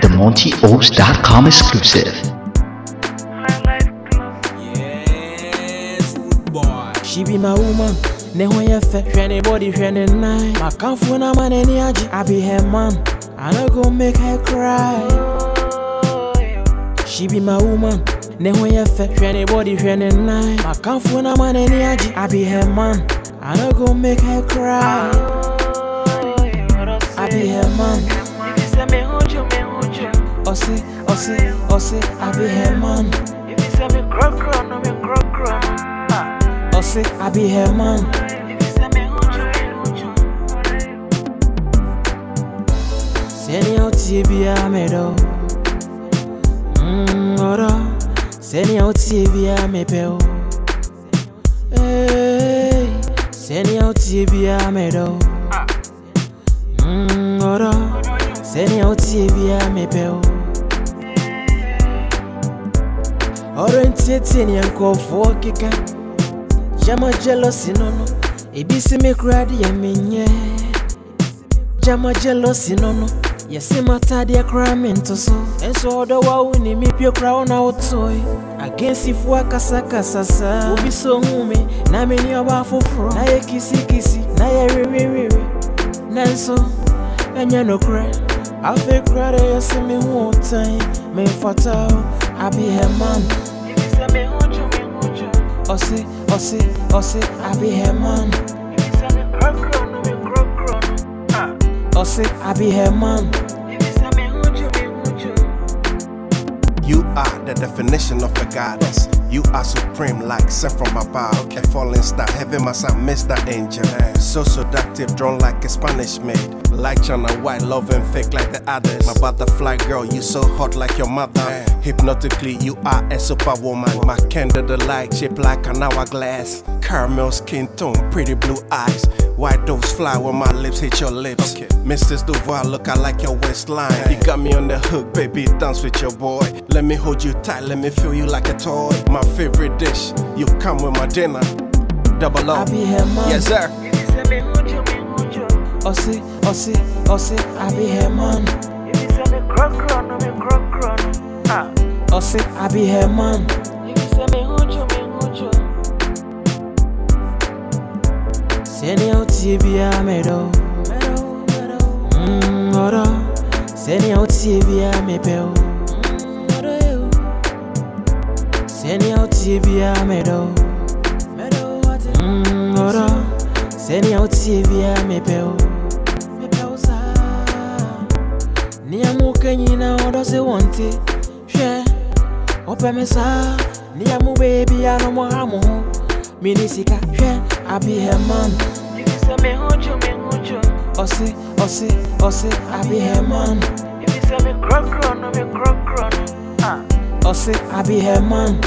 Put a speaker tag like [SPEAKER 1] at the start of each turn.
[SPEAKER 1] The MontyOaks.com exclusive.
[SPEAKER 2] She be my woman. Ne ho fɛ hwɛ ne body ne na ma I be her man I no go make her cry. She be my woman ne ho fɛ hwɛ ne body ne na ma I be her man I no go make her cry. I be her man Ossi, Ossi, Ossi, I be her man. If you say me grow, grow, no me grow, grow. Ah. Ossi, I be her man. If you say me hucho, hucho. Seni outie bi amedo. Mm, oro. Seni outie bi amepeo. Hey, seni outie bi amedo. Ah. Mm, oro. Seni outie bi amepeo. ọrụ ntietinye nke ọfụ ọkịka jama jelosi n'ọnụ ebisi mekuru adị ya menye jama jelosi n'ọnụ yɛse matade akora me nto so ɛnso ɔdɔ wa wo ne mepie kora wo na wotoe agensifoɔ akasakasa saa obi so hu me na meni ɔba foforɔ na yɛ kisikisi na yɛwewewewe nanso ɛnyɛ nokorɛ afei kora dɛ yɛse me ho ɔtan memfata o I be her man Ɔse ɔse ɔse I be her man Ɔse I be her man
[SPEAKER 3] You are the definition of a goddess. You are supreme, like sent from above. A falling star, heaven must have missed that angel. So seductive, drawn like a Spanish maid. Like China White, loving fake like the others. My butterfly girl, you so hot like your mother. Hypnotically, you are a superwoman. My candle the light, shaped like an hourglass. Caramel skin tone, pretty blue eyes. White doves fly when my lips hit your lips. Okay. Mrs. Duval, look, I like your waistline. You got me on the hook, baby, dance with your boy. Let me hold you tight, let me feel you like a toy. My favorite dish, you come with my dinner. Double I up.
[SPEAKER 2] be her man Yes,
[SPEAKER 3] sir.
[SPEAKER 2] Ɔse ɔse ɔse I be her man Ah. Ose, I be her man. Seni outie bia medo Moro Seni outie bia mepeo Seni outie bia medo Moro Seni outie bia mepeo Ni amuke nyina odo se wante. Opeme sa, ni a mou bebi a no mwa amon Mini sika, yeah, I be her man. If you say me hojo, me hojo Ose, ose, ose, I be her man. If you say me grow, grow, no me grow, grow, no uh. Ose, I be her man.